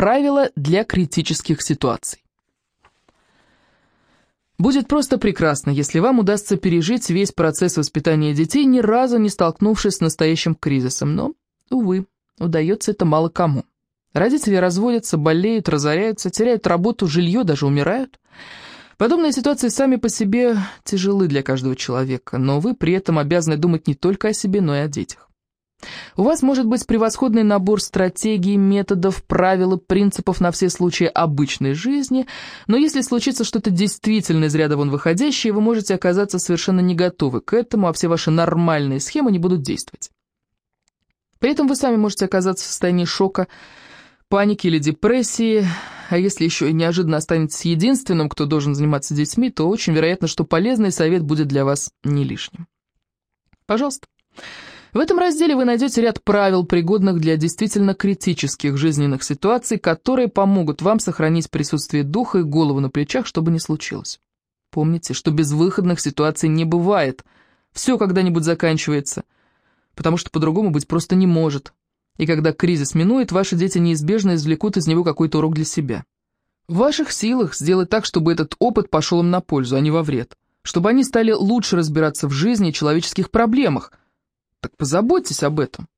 Правила для критических ситуаций. Будет просто прекрасно, если вам удастся пережить весь процесс воспитания детей, ни разу не столкнувшись с настоящим кризисом. Но, увы, удается это мало кому. Родители разводятся, болеют, разоряются, теряют работу, жилье, даже умирают. Подобные ситуации сами по себе тяжелы для каждого человека, но вы при этом обязаны думать не только о себе, но и о детях. У вас может быть превосходный набор стратегий, методов, правил и принципов на все случаи обычной жизни, но если случится что-то действительно из ряда вон выходящее, вы можете оказаться совершенно не готовы к этому, а все ваши нормальные схемы не будут действовать. При этом вы сами можете оказаться в состоянии шока, паники или депрессии, а если еще и неожиданно останетесь единственным, кто должен заниматься детьми, то очень вероятно, что полезный совет будет для вас не лишним. Пожалуйста. В этом разделе вы найдете ряд правил, пригодных для действительно критических жизненных ситуаций, которые помогут вам сохранить присутствие духа и голову на плечах, чтобы не случилось. Помните, что безвыходных ситуаций не бывает. Все когда-нибудь заканчивается, потому что по-другому быть просто не может. И когда кризис минует, ваши дети неизбежно извлекут из него какой-то урок для себя. В ваших силах сделать так, чтобы этот опыт пошел им на пользу, а не во вред. Чтобы они стали лучше разбираться в жизни и человеческих проблемах, так позаботьтесь об этом.